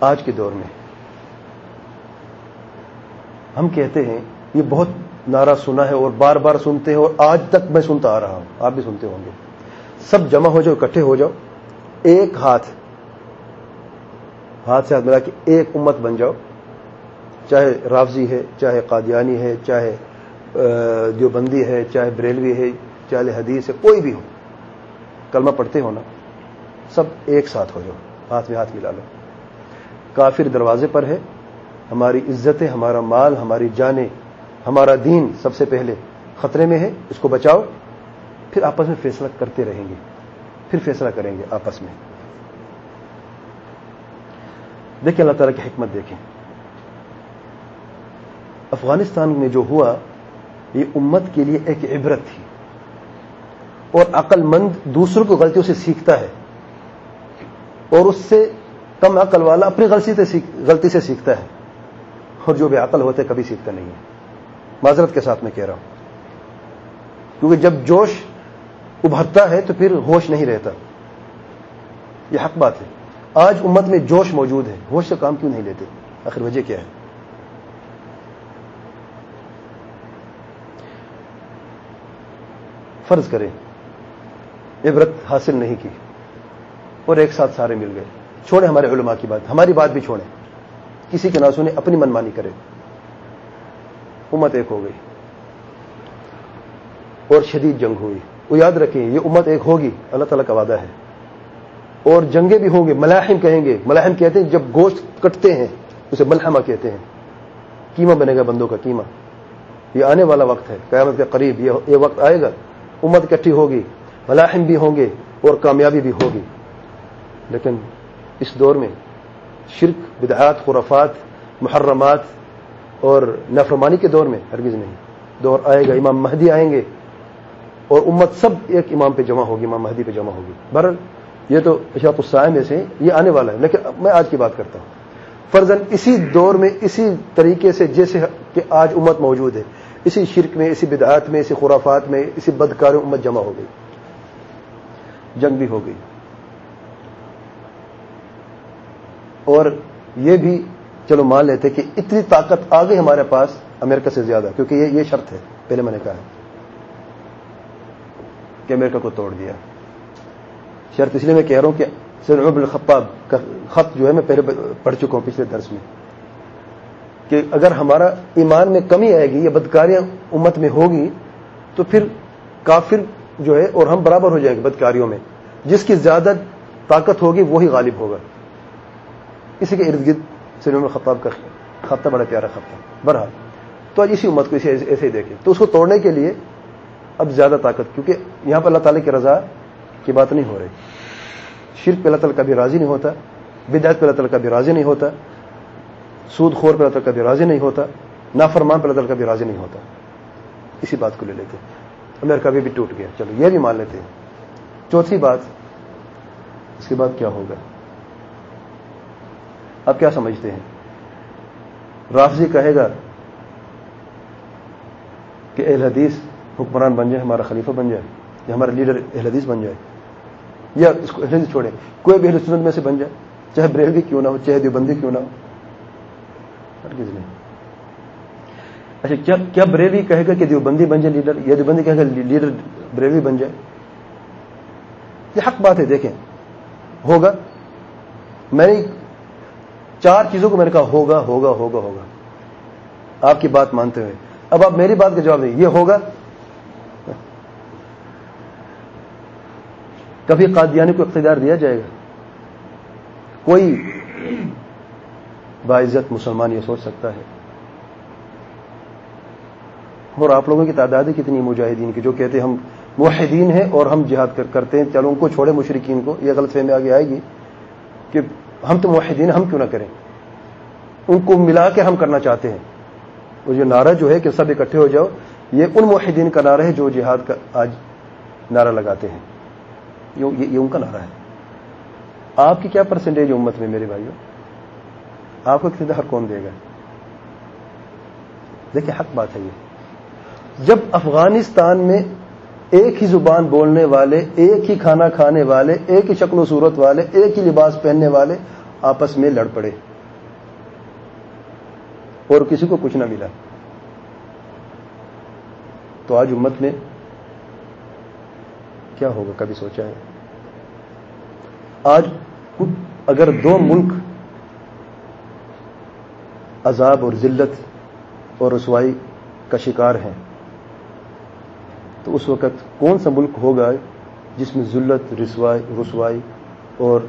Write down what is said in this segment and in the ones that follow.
آج کے دور میں۔ ہم کہتے ہیں، یہ بہت نعرہ سنا ہے اور بار بار سنتے ہیں اور آج تک میں سنتا آ رہا ہوں۔ آپ بھی سنتے ہوں گے۔ سب جمع ہو جاؤ، اکٹھے ہو جاؤ۔ ایک ہاتھ ہاتھ سے ہاتھ ملا کے ایک امت بن جاؤ۔ چاہے رافضی ہے، چاہے قادیانی ہے، چاہے دیوبندی ہے، چاہے بریلوی ہے، چاہے حدیث ہے، کوئی بھی ہو۔ کلمہ پڑھتے ہو نا، سب ایک ساتھ ہو جاؤ۔ ہاتھ میں ہاتھ ملا لو۔ کافر دروازے پر ہے۔ ہماری عزتیں ہمارا مال، ہماری جانیں، ہمارا دین سب سے پہلے خطرے میں ہے۔ اس کو بچاؤ۔ پھر آپس میں فیصلہ کرتے رہیں گے۔ پھر فیصلہ کریں گے آپس میں۔ دیکھیں اللہ تعالیٰ کی حکمت دیکھیں۔ افغانستان میں جو ہوا، یہ امت کے لیے ایک عبرت تھی۔ اور عقل مند دوسروں کو غلطیوں سے سیکھتا ہے۔ اور اس سے کم عقل والا اپنی غلطی سے سیکھتا ہے۔ اور جو بھی عقل ہوتے کبھی سیکھتا نہیں ہے۔ معذرت کے ساتھ میں کہہ رہا ہوں۔ کیونکہ جب جوش ابھرتا ہے تو پھر ہوش نہیں رہتا۔ یہ حق بات ہے۔ آج امت میں جوش موجود ہے۔ ہوش سے کام کیوں نہیں لیتے؟ آخر وجہ کیا ہے؟ فرض کریں، عبرت حاصل نہیں کی اور ایک ساتھ سارے مل گئے۔ چھوڑیں ہمارے علماء کی بات، ہماری بات بھی چھوڑیں۔ کسی کے نہ سنے اپنی منمانی کرے۔ امت ایک ہو گئی۔ اور شدید جنگ ہوئی۔ وہ یاد رکھیں، یہ امت ایک ہوگی، اللہ تعالیٰ کا وعدہ ہے۔ اور جنگیں بھی ہوں گے، ملاحم کہیں گے۔ ملاحم کہتے ہیں، جب گوشت کٹتے ہیں، اسے ملحمہ کہتے ہیں۔ کیما بنے گا بندوں کا کیما یہ آنے والا وقت ہے، قیامت کے قریب یہ وقت آئے گا۔ امت اکٹھی ہوگی، ملاحم بھی ہوں گے اور کامیابی بھی ہوگی۔ لیکن اس دور میں شرک، بدعات، خرافات، محرمات اور نفرمانی کے دور میں ہرگز نہیں۔ دور آئے گا، امام مہدی آئیں گے اور امت سب ایک امام پہ جمع ہوگی، امام مہدی پہ جمع ہوگی۔ بہرحال یہ تو اشاط السائے میں سے یہ آنے والا ہے۔ لیکن میں آج کی بات کرتا ہوں۔ فرزن اسی دور میں، اسی طریقے سے جیسے کہ آج امت موجود ہے، اسی شرک میں، اسی بدعات میں، اسی خرافات میں، اسی بدکار امت جمع ہو گئی۔ جنگ بھی ہو گئی۔ اور یہ بھی چلو مان لیتے کہ اتنی طاقت آ گئی ہمارے پاس امریکہ سے زیادہ، کیونکہ یہ یہ شرط ہے، پہلے میں نے کہا کہ امریکہ کو توڑ دیا۔ شرط اس لیے میں کہہ رہا ہوں کہ سر عمر الخطاب کا خط جو ہے میں پہلے پڑھ چکا ہوں پچھلے درس میں، کہ اگر ہمارا ایمان میں کمی آئے گی یا بدکاریاں امت میں ہوگی تو پھر کافر جو ہے اور ہم برابر ہو جائیں گے بدکاریوں میں۔ جس کی زیادہ طاقت ہوگی وہی غالب ہوگا۔ اسی کے ارد گرد سلیم الخطاب کا خطہ بڑا پیارا خطہ برحال تو آج اسی امت کو اسے ایسے ہی دیکھیں۔ تو اس کو توڑنے کے لیے اب زیادہ طاقت، کیونکہ یہاں پر اللہ تعالی کی رضا کی بات نہیں ہو رہی۔ شرک پہ اللہ تعالیٰ کبھی راضی نہیں ہوتا، بدعت پہ اللہ تعالیٰ کبھی راضی نہیں ہوتا، سود خور پہ اللہ تعالیٰ کبھی راضی نہیں ہوتا، نافرمان پہ اللہ تعالیٰ کبھی راضی نہیں ہوتا۔ اسی بات کو لے لیتے امریکہ بھی ٹوٹ گیا۔ چلو، یہ بھی مان لیتے ہیں۔ چوتھی بات، اس کے بعد کیا ہوگا؟ اب کیا سمجھتے ہیں؟ رافضی کہے گا کہ اہل حدیث حکمران بن جائے ہمارا خلیفہ بن جائے، یا ہمارا لیڈر اہل حدیث بن جائے، یا اس کو اہل حدیث چھوڑے کوئی بھی اہل سنت میں سے بن جائے، چاہے بریلوی کیوں نہ ہو، چاہے دیوبندی کیوں نہ ہو۔ ہرگز نہیں۔ اچھا کیا بریلوی کہے گا کہ دیوبندی بن جائے لیڈر؟ یا دیوبندی کہے گا لیڈر بریلوی بن جائے؟ یہ حق بات ہے، دیکھیں۔ ہوگا، میں نے چار چیزوں کو میں نے کہا، ہوگا ہوگا ہوگا ہوگا۔ آپ کی بات مانتے ہوئے۔ اب آپ میری بات کا جواب دیں۔ یہ ہوگا۔ کبھی قادیانی کو اقتدار دیا جائے گا؟ کوئی باعزت مسلمان یہ سوچ سکتا ہے؟ اور آپ لوگوں کی تعداد کتنی مجاہدین کی، جو کہتے ہیں ہم موحدین ہیں اور ہم جہاد کرتے ہیں۔ چلو ان کو چھوڑے مشرقین کو۔ یہ غلط فہمی آگے آئے گی کہ ہم تو موحدین ہم کیوں نہ کریں؟ ان کو ملا کے ہم کرنا چاہتے ہیں۔ وہ جو نعرہ جو ہے کہ سب اکٹھے ہو جاؤ، یہ ان موحدین کا نعرہ ہے جو جہاد کا آج نعرہ لگاتے ہیں۔ یہ ان کا نعرہ ہے۔ آپ کی کیا پرسنٹیج امت میں میرے بھائیوں آپ کو اقتدار کون دے گا؟ دیکھیں، حق بات ہے یہ۔ جب افغانستان میں ایک ہی زبان بولنے والے، ایک ہی کھانا کھانے والے، ایک ہی شکل و صورت والے، ایک ہی لباس پہننے والے آپس میں لڑ پڑے۔ اور کسی کو کچھ نہ ملا۔ تو آج امت میں کیا ہوگا؟ کبھی سوچا ہے؟ آج اگر دو ملک عذاب اور ذلت اور رسوائی کا شکار ہیں تو اس وقت کون سا ملک ہوگا جس میں ذلت، رسوائی رسوائی اور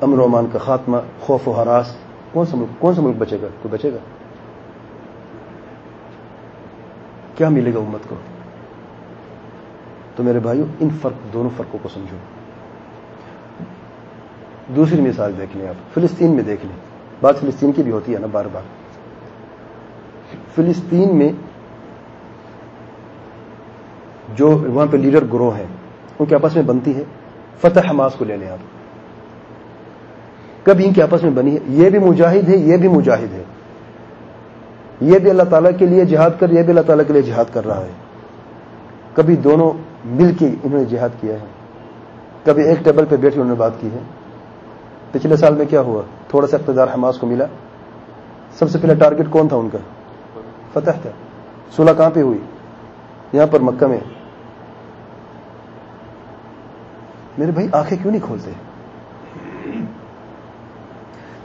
امن و امان کا خاتمہ، خوف و حراس کون سا ملک، کون سا ملک بچے گا؟ کوئی بچے گا۔ کیا ملے گا امت کو؟ تو میرے بھائیو، ان فرق، دونوں فرقوں کو سمجھو۔ دوسری مثال دیکھ لیں آپ، فلسطین میں دیکھ لیں۔ بات فلسطین کی بھی ہوتی ہے نا، بار بار۔ فلسطین میں جو وہاں پہ لیڈر گروہ ہیں، ان کے آپس میں بنتی ہے۔ فتح حماس کو لے لیں آپ۔ کبھی ان کے آپس میں بنی ہے۔ یہ بھی مجاہد ہے، یہ بھی مجاہد ہے۔ یہ بھی اللہ تعالیٰ کے لیے جہاد کر، یہ بھی اللہ تعالیٰ کے لیے جہاد کر رہا ہے۔ کبھی دونوں مل کے انہوں نے جہاد کیا ہے۔ کبھی ایک ٹیبل پہ بیٹھ کے انہوں نے بات کی ہے۔ پچھلے سال میں کیا ہوا؟ تھوڑا سا اقتدار حماس کو ملا۔ سب سے پہلے ٹارگٹ کون تھا ان کا؟ فتح تھا۔ سولہ کہاں پہ ہوئی؟ یہاں پر مکہ میں۔ میرے بھائی آنکھیں کیوں نہیں کھولتے؟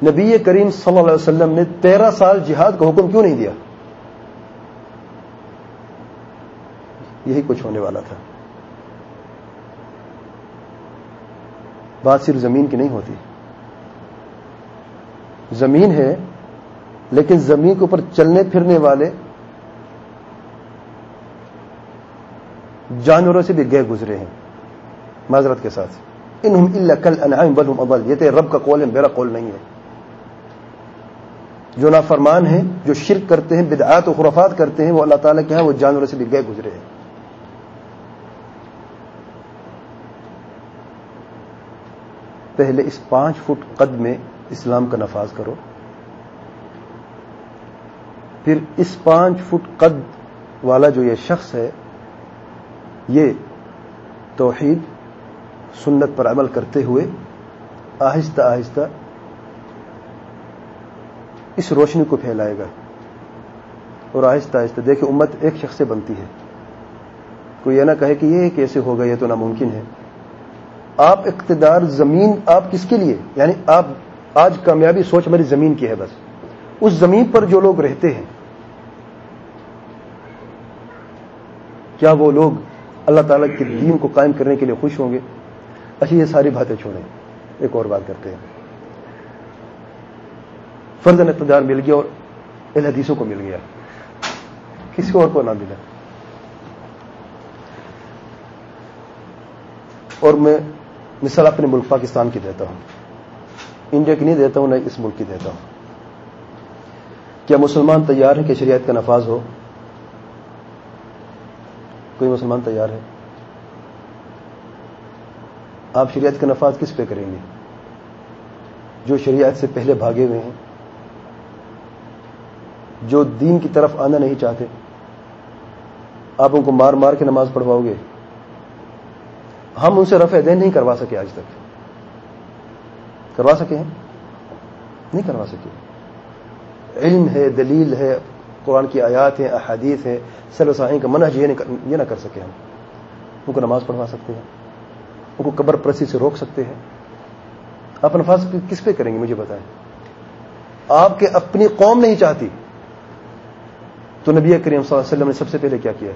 نبی کریم صلی اللہ علیہ وسلم نے تیرہ سال جہاد کا حکم کیوں نہیں دیا؟ یہی کچھ ہونے والا تھا۔ بات صرف زمین کی نہیں ہوتی۔ زمین ہے، لیکن زمین کے اوپر چلنے پھرنے والے جانوروں سے بھی گئے گزرے ہیں۔ معذرت کے ساتھ۔ انہم اللہ کل انعام بلہم اضل۔ یہ تو رب کا قول ہے، میرا قول نہیں ہے۔ جو نافرمان ہیں، جو شرک کرتے ہیں، بدعات و خرافات کرتے ہیں، وہ اللہ تعالیٰ کے ہیں وہ جانوروں سے بھی گئے گزرے ہیں۔ پہلے اس پانچ فٹ قد میں اسلام کا نفاذ کرو۔ پھر اس پانچ فٹ قد والا جو یہ شخص ہے، یہ توحید سنت پر عمل کرتے ہوئے آہستہ آہستہ اس روشنی کو پھیلائے گا اور آہستہ آہستہ دیکھیں امت ایک شخص سے بنتی ہے۔ کوئی یہ نہ کہے کہ یہ کیسے ہوگا یہ تو ناممکن ہے۔ آپ اقتدار زمین، آپ کس کے لیے؟ یعنی آپ، آج کامیابی سوچ میری زمین کی ہے بس۔ اس زمین پر جو لوگ رہتے ہیں، کیا وہ لوگ اللہ تعالیٰ کے دین کو قائم کرنے کے لیے خوش ہوں گے؟ اچھا یہ ساری باتیں چھوڑیں۔ ایک اور بات کرتے ہیں۔ فرض اقتدار مل گیا اور ان حدیثوں کو مل گیا۔ کسی اور کو نہ ملا اور میں مثال اپنے ملک پاکستان کی دیتا ہوں۔ انڈیا کی نہیں دیتا ہوں، نہ اس ملک کی دیتا ہوں۔ کیا مسلمان تیار ہے کہ شریعت کا نفاذ ہو؟ کوئی مسلمان تیار ہے؟ آپ شریعت کا نفاذ کس پہ کریں گے؟ جو شریعت سے پہلے بھاگے ہوئے ہیں، جو دین کی طرف آنا نہیں چاہتے، آپ ان کو مار مار کے نماز پڑھواؤ گے؟ ہم ان سے رفع دین نہیں کروا سکے آج تک۔ کروا سکے ہیں؟ نہیں کروا سکے۔ علم ہے، دلیل ہے، قرآن کی آیات ہیں، احادیث ہیں سلوسائی کا منحج یہ نہ کر سکے ہم۔ ان کو نماز پڑھوا سکتے ہیں۔ ان کو قبر پرسی سے روک سکتے ہیں؟ آپ نفاذ کس پہ کریں گے مجھے بتائیں؟ آپ کے اپنی قوم نہیں چاہتی۔ تو نبی کریم صلی اللہ علیہ وسلم نے سب سے پہلے کیا کیا؟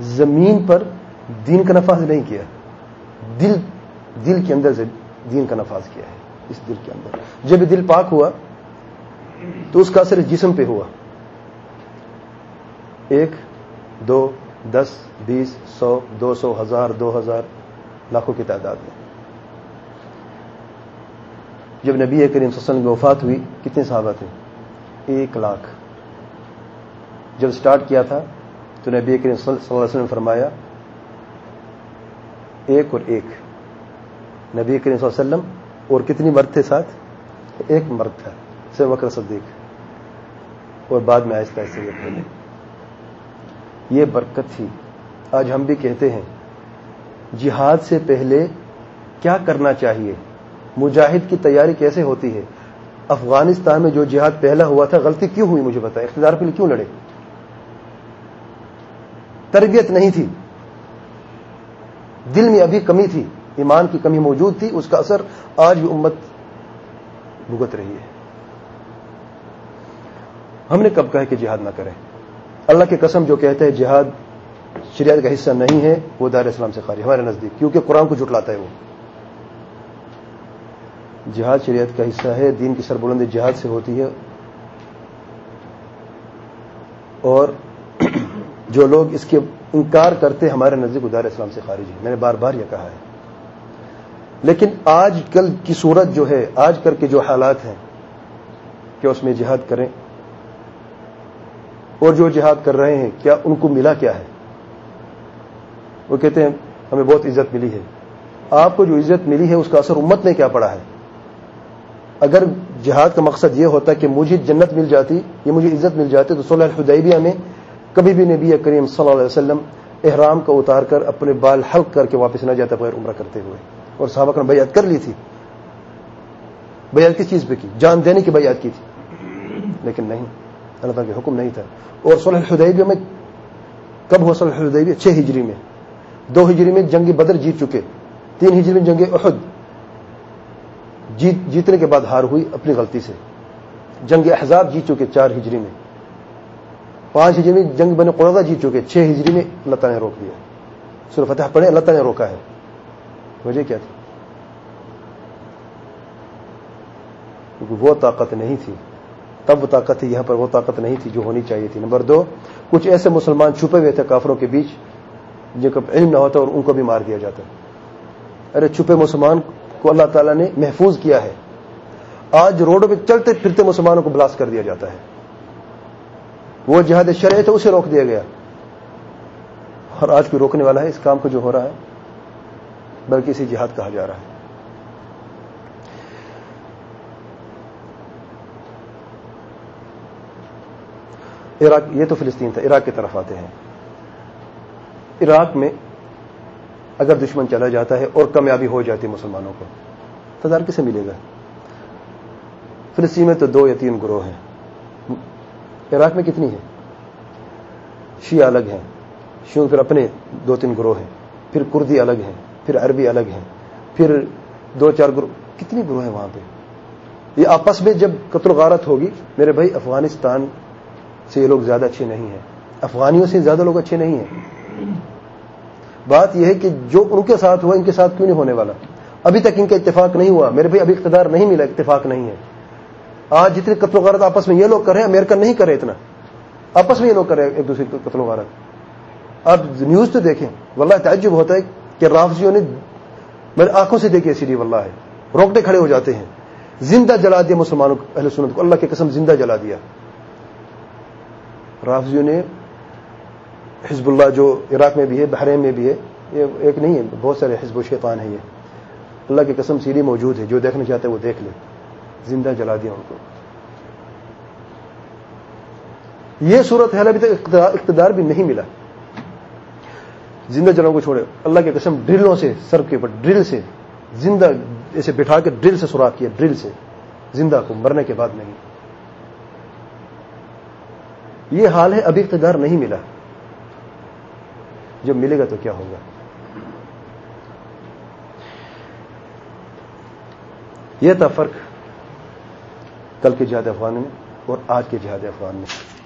زمین پر دین کا نفاذ نہیں کیا۔ دل دل کے اندر سے دین کا نفاذ کیا ہے۔ اس دل کے اندر۔ جب دل پاک ہوا، تو اس کا اثر جسم پہ ہوا۔ ایک، دو، دس، بیس، سو، دو سو، ہزار، دو ہزار لاکھوں کی تعداد میں۔ جب نبی کریم صلی اللہ علیہ وسلم کی وفات ہوئی، کتنے صحابہ تھے؟ ایک لاکھ۔ جب سٹارٹ کیا تھا، تو نبی کریم صلی اللہ علیہ وسلم نے فرمایا، ایک اور ایک۔ نبی کریم صلی اللہ علیہ وسلم، اور کتنی مرد تھے ساتھ؟ ایک مرد تھا سے وکر صدیق۔ اور بعد میں آہستہ آہستہ یہ برکت تھی۔ آج ہم بھی کہتے ہیں جہاد سے پہلے کیا کرنا چاہیے؟ مجاہد کی تیاری کیسے ہوتی ہے؟ افغانستان میں جو جہاد پہلا ہوا تھا، غلطی کیوں ہوئی مجھے بتا اقتدار کے لیے کیوں لڑے؟ تربیت نہیں تھی۔ دل میں ابھی کمی تھی، ایمان کی کمی موجود تھی، اس کا اثر آج بھی امت بھگت رہی ہے۔ ہم نے کب کہا کہ جہاد نہ کریں؟ اللہ کے قسم جو کہتے ہیں، جہاد شریعت کا حصہ نہیں ہے، وہ دار اسلام سے خارج ہمارے نزدیک، کیونکہ قرآن کو جٹلاتا ہے وہ۔ جہاد شریعت کا حصہ ہے، دین کی سربلندی جہاد سے ہوتی ہے۔ اور جو لوگ اس کے انکار کرتے ہمارے نزدیک ادار اسلام سے خارج ہے میں نے بار بار یہ کہا ہے۔ لیکن آج کل کی صورت جو ہے، آج کل کے جو حالات ہیں، کہ اس میں جہاد کریں اور جو جہاد کر رہے ہیں، کیا ان کو ملا کیا ہے؟ وہ کہتے ہیں، ہمیں بہت عزت ملی ہے۔ آپ کو جو عزت ملی ہے، اس کا اثر امت نے کیا پڑا ہے؟ اگر جہاد کا مقصد یہ ہوتا کہ مجھے جنت مل جاتی یا مجھے عزت مل جاتی، تو صلی الحدیبیہ میں کبھی بھی نبی کریم صلی اللہ علیہ وسلم احرام کو اتار کر اپنے بال حلق کر کے واپس نہ جاتا بغیر عمرہ کرتے ہوئے۔ اور صحابہ نے بیعت کر لی تھی۔ بیعت کس چیز پہ کی؟ جان دینے کی بیعت کی تھی۔ لیکن نہیں، اللہ تعالیٰ کے حکم نہیں تھا۔ اور صلی الحدیبیہ میں، کب ہوا صلی الحدیبیہ؟ چھ ہجری میں۔ دو ہجری میں جنگ بدر جیت چکے، تین ہجری میں جنگ احد جیت، جیتنے کے بعد ہار ہوئی اپنی غلطی سے۔ جنگ احزاب جیت چکے چار ہجری میں۔ پانچ ہجری میں جنگ بنے قرضہ جیت چکے، چھ ہجری میں اللہ تعالیٰ نے روک دیا۔ سر فتح پڑے اللہ تعالیٰ نے روکا ہے۔ وجہ کیا تھی؟ کیونکہ وہ طاقت نہیں تھی۔ تب وہ طاقت تھی، یہاں پر وہ طاقت نہیں تھی جو ہونی چاہیے تھی۔ نمبر دو، کچھ ایسے مسلمان چھپے ہوئے تھے کافروں کے بیچ جن کا علم نہ ہوتا اور ان کو بھی مار دیا جاتا ارے، چھپے مسلمان کو اللہ تعالیٰ نے محفوظ کیا ہے۔ آج روڈوں پہ چلتے پھرتے مسلمانوں کو بلاس کر دیا جاتا ہے۔ وہ جہاد شرح تھا اسے روک دیا گیا۔ اور آج کوئی روکنے والا ہے؟ اس کام کو جو ہو رہا ہے، بلکہ اسے جہاد کہا جا رہا ہے۔ عراق، یہ تو فلسطین تھا، عراق کی طرف آتے ہیں۔ عراق میں اگر دشمن چلا جاتا ہے اور کامیابی ہو جاتی ہے مسلمانوں کو تدار کسے ملے گا؟ فلسطین میں تو دو یا تین گروہ ہیں۔ عراق میں کتنی ہے شیعہ الگ ہیں۔ شیوں پھر اپنے دو تین گروہ ہیں۔ پھر کردی الگ ہیں۔ پھر عربی الگ ہیں۔ پھر دو چار گروہ، کتنی گروہ ہیں وہاں پہ؟ یہ آپس میں جب قتل غارت ہوگی، میرے بھائی، افغانستان سے یہ لوگ زیادہ اچھے نہیں ہیں۔ افغانیوں سے زیادہ لوگ اچھے نہیں ہیں۔ بات یہ ہے کہ جو ان کے ساتھ ہوا، ان کے ساتھ کیوں نہیں ہونے والا؟ ابھی تک ان کا اتفاق نہیں ہوا۔ میرے بھائی، ابھی اقتدار نہیں ملا، اتفاق نہیں ہے۔ آج جتنے قتل و غارت آپس میں یہ لوگ کر رہے ہیں نہیں کرے اتنا۔ آپس میں یہ لوگ کر رہے ہیں ایک دوسرے قتل و غارت۔ آپ نیوز تو دیکھیں۔ واللہ تعجب ہوتا ہے کہ رافضیوں نے میرے آنکھوں سے دیکھے سیری واللہ ہے۔ روکتے کھڑے ہو جاتے ہیں۔ زندہ جلا دیا مسلمانوں کو، اہل سنت کو۔ اللہ کی قسم زندہ جلا دیا۔ رافضیوں نے حزب اللہ جو عراق میں بھی ہے، بحرین میں بھی ہے، یہ ایک نہیں ہے، بہت سارے حزب و شیطان ہیں یہ۔ اللہ کی قسم سیری موجود ہے، جو دیکھنا چاہتے ہیں وہ دیکھ لے۔ زندہ جلا دیا ان کو۔ یہ صورت ہے ابھی تک اقتدار بھی نہیں ملا۔ زندہ جلوں کو چھوڑے۔ اللہ کی قسم ڈرلوں سے، سر کے اوپر ڈرل سے۔ زندہ ایسے بٹھا کے ڈرل سے سوراخ کیا، ڈرل سے۔ زندہ کو مرنے کے بعد نہیں۔ یہ حال ہے، ابھی اقتدار نہیں ملا۔ جب ملے گا تو کیا ہوگا؟ یہ تھا فرق کل کے جہاد افغان میں اور آج کے جہاد افغان میں۔